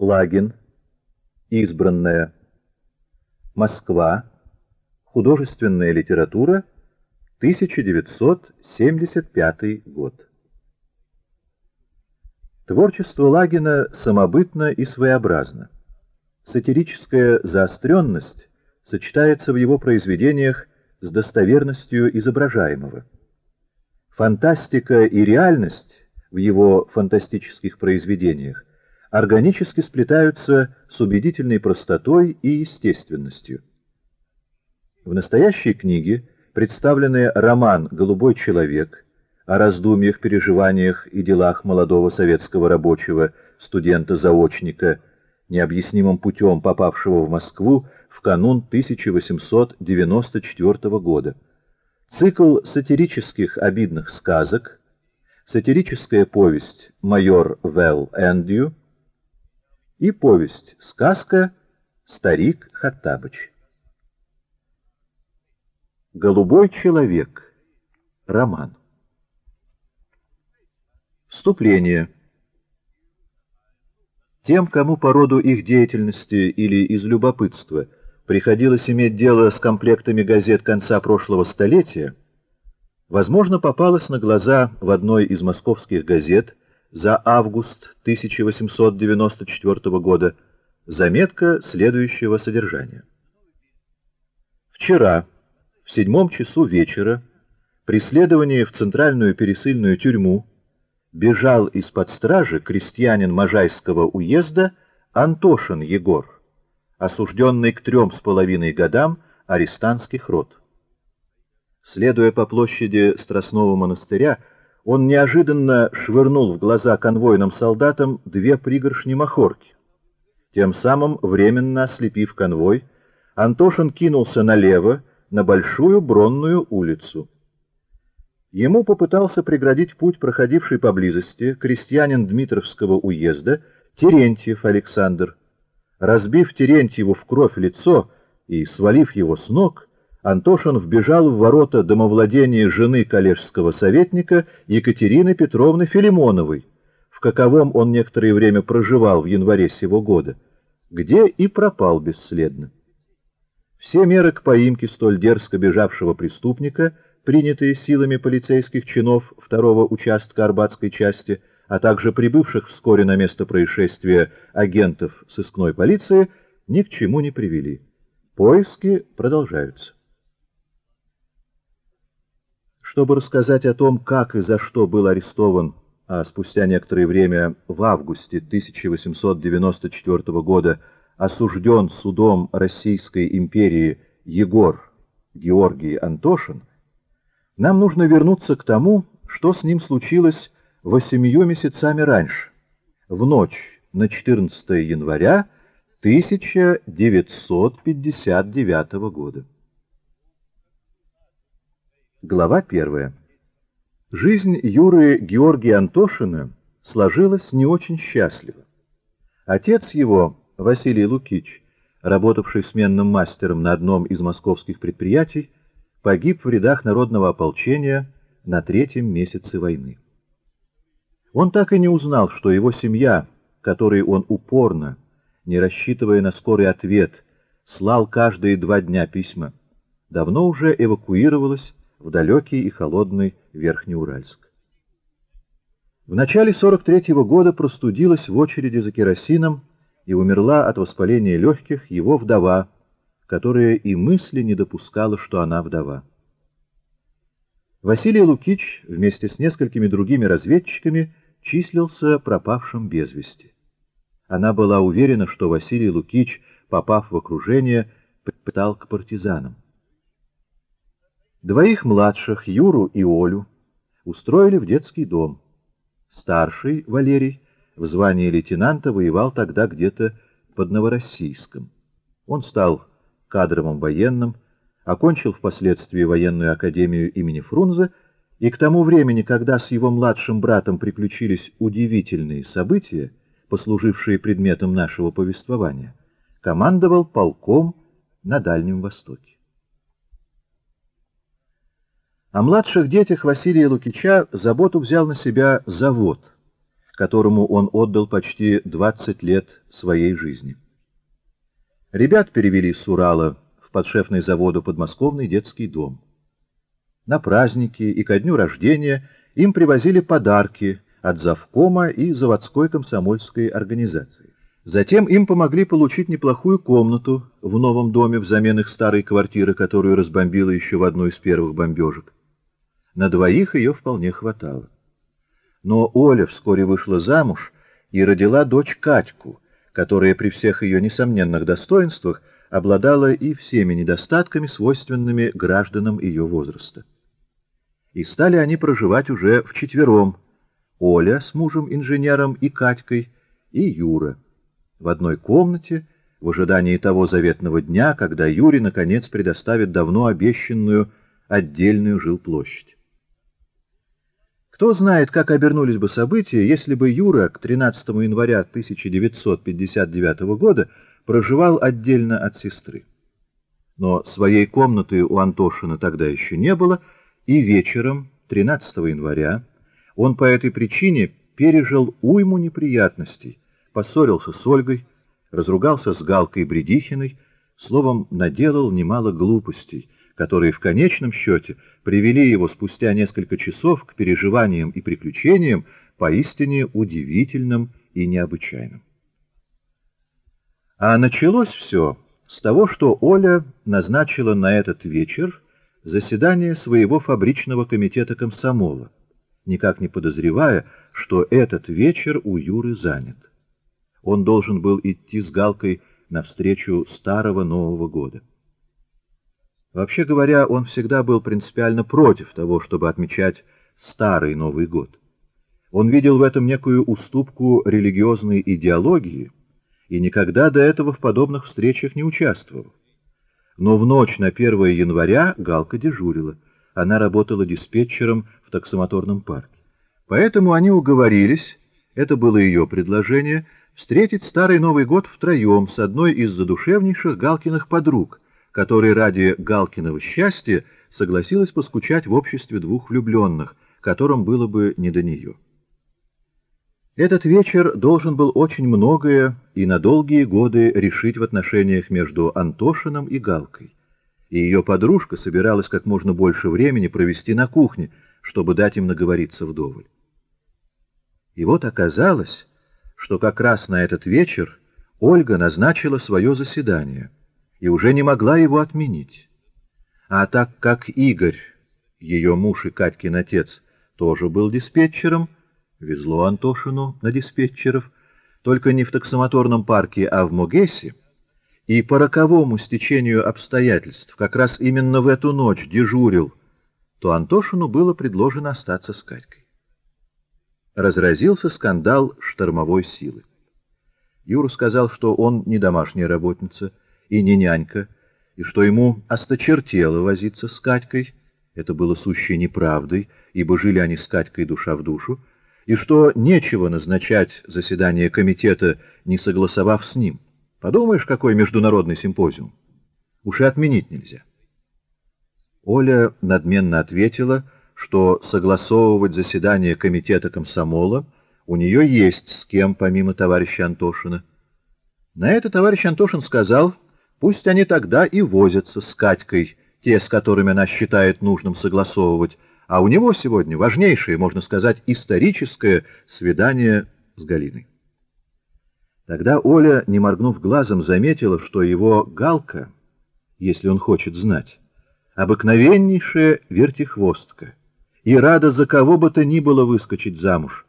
Лагин. Избранная. Москва. Художественная литература. 1975 год. Творчество Лагина самобытно и своеобразно. Сатирическая заостренность сочетается в его произведениях с достоверностью изображаемого. Фантастика и реальность в его фантастических произведениях органически сплетаются с убедительной простотой и естественностью. В настоящей книге представлены роман «Голубой человек» о раздумьях, переживаниях и делах молодого советского рабочего, студента-заочника, необъяснимым путем попавшего в Москву в канун 1894 года. Цикл сатирических обидных сказок, сатирическая повесть «Майор Вэл Эндью» и повесть-сказка «Старик Хаттабыч». «Голубой человек» роман. Вступление. Тем, кому по роду их деятельности или из любопытства – приходилось иметь дело с комплектами газет конца прошлого столетия, возможно, попалась на глаза в одной из московских газет за август 1894 года заметка следующего содержания. Вчера, в седьмом часу вечера, при следовании в центральную пересыльную тюрьму бежал из-под стражи крестьянин Можайского уезда Антошин Егор осужденный к трем с половиной годам арестантских род. Следуя по площади Страстного монастыря, он неожиданно швырнул в глаза конвойным солдатам две пригоршни махорки. Тем самым, временно ослепив конвой, Антошин кинулся налево, на Большую Бронную улицу. Ему попытался преградить путь, проходивший поблизости, крестьянин Дмитровского уезда Терентьев Александр, Разбив Терентьеву в кровь лицо и свалив его с ног, Антошин вбежал в ворота домовладения жены коллежского советника Екатерины Петровны Филимоновой, в каковом он некоторое время проживал в январе сего года, где и пропал бесследно. Все меры к поимке столь дерзко бежавшего преступника, принятые силами полицейских чинов второго участка Арбатской части, а также прибывших вскоре на место происшествия агентов сыскной полиции, ни к чему не привели. Поиски продолжаются. Чтобы рассказать о том, как и за что был арестован, а спустя некоторое время, в августе 1894 года, осужден судом Российской империи Егор Георгий Антошин, нам нужно вернуться к тому, что с ним случилось восемью месяцами раньше, в ночь на 14 января 1959 года. Глава 1. Жизнь Юры Георгия Антошина сложилась не очень счастливо. Отец его, Василий Лукич, работавший сменным мастером на одном из московских предприятий, погиб в рядах народного ополчения на третьем месяце войны. Он так и не узнал, что его семья, которой он упорно, не рассчитывая на скорый ответ, слал каждые два дня письма, давно уже эвакуировалась в далекий и холодный Верхнеуральск. В начале 43-го года простудилась в очереди за керосином и умерла от воспаления легких его вдова, которая и мысли не допускала, что она вдова. Василий Лукич вместе с несколькими другими разведчиками числился пропавшим без вести. Она была уверена, что Василий Лукич, попав в окружение, предпитал к партизанам. Двоих младших, Юру и Олю, устроили в детский дом. Старший, Валерий, в звании лейтенанта воевал тогда где-то под Новороссийском. Он стал кадровым военным, окончил впоследствии военную академию имени Фрунзе и к тому времени, когда с его младшим братом приключились удивительные события, послужившие предметом нашего повествования, командовал полком на Дальнем Востоке. О младших детях Василия Лукича заботу взял на себя завод, которому он отдал почти 20 лет своей жизни. Ребят перевели с Урала в подшефный заводу подмосковный детский дом. На праздники и ко дню рождения им привозили подарки от завкома и заводской комсомольской организации. Затем им помогли получить неплохую комнату в новом доме взамен их старой квартиры, которую разбомбило еще в одну из первых бомбежек. На двоих ее вполне хватало. Но Оля вскоре вышла замуж и родила дочь Катьку, которая при всех ее несомненных достоинствах обладала и всеми недостатками, свойственными гражданам ее возраста. И стали они проживать уже вчетвером, Оля с мужем-инженером и Катькой, и Юра в одной комнате, в ожидании того заветного дня, когда Юре, наконец, предоставит давно обещанную отдельную жилплощадь. Кто знает, как обернулись бы события, если бы Юра к 13 января 1959 года проживал отдельно от сестры. Но своей комнаты у Антошина тогда еще не было, и вечером 13 января он по этой причине пережил уйму неприятностей, поссорился с Ольгой, разругался с Галкой Бредихиной, словом, наделал немало глупостей, которые в конечном счете привели его спустя несколько часов к переживаниям и приключениям поистине удивительным и необычайным. А началось все с того, что Оля назначила на этот вечер заседание своего фабричного комитета комсомола, никак не подозревая, что этот вечер у Юры занят он должен был идти с Галкой навстречу старого Нового года. Вообще говоря, он всегда был принципиально против того, чтобы отмечать старый Новый год. Он видел в этом некую уступку религиозной идеологии и никогда до этого в подобных встречах не участвовал. Но в ночь на 1 января Галка дежурила. Она работала диспетчером в таксомоторном парке. Поэтому они уговорились, это было ее предложение — встретить старый Новый год втроем с одной из задушевнейших Галкиных подруг, которая ради Галкиного счастья согласилась поскучать в обществе двух влюбленных, которым было бы не до нее. Этот вечер должен был очень многое и на долгие годы решить в отношениях между Антошиным и Галкой. И ее подружка собиралась как можно больше времени провести на кухне, чтобы дать им наговориться вдоволь. И вот оказалось, что как раз на этот вечер Ольга назначила свое заседание и уже не могла его отменить. А так как Игорь, ее муж и Катькин отец, тоже был диспетчером, везло Антошину на диспетчеров, только не в таксомоторном парке, а в Могесе, и по роковому стечению обстоятельств как раз именно в эту ночь дежурил, то Антошину было предложено остаться с Катькой разразился скандал штормовой силы. Юра сказал, что он не домашняя работница и не нянька, и что ему осточертело возиться с Катькой, это было сущей неправдой, ибо жили они с Катькой душа в душу, и что нечего назначать заседание комитета, не согласовав с ним. Подумаешь, какой международный симпозиум. Уж и отменить нельзя. Оля надменно ответила — что согласовывать заседание комитета комсомола у нее есть с кем, помимо товарища Антошина. На это товарищ Антошин сказал, пусть они тогда и возятся с Катькой, те, с которыми она считает нужным согласовывать, а у него сегодня важнейшее, можно сказать, историческое свидание с Галиной. Тогда Оля, не моргнув глазом, заметила, что его Галка, если он хочет знать, обыкновеннейшая вертихвостка — и рада за кого бы то ни было выскочить замуж.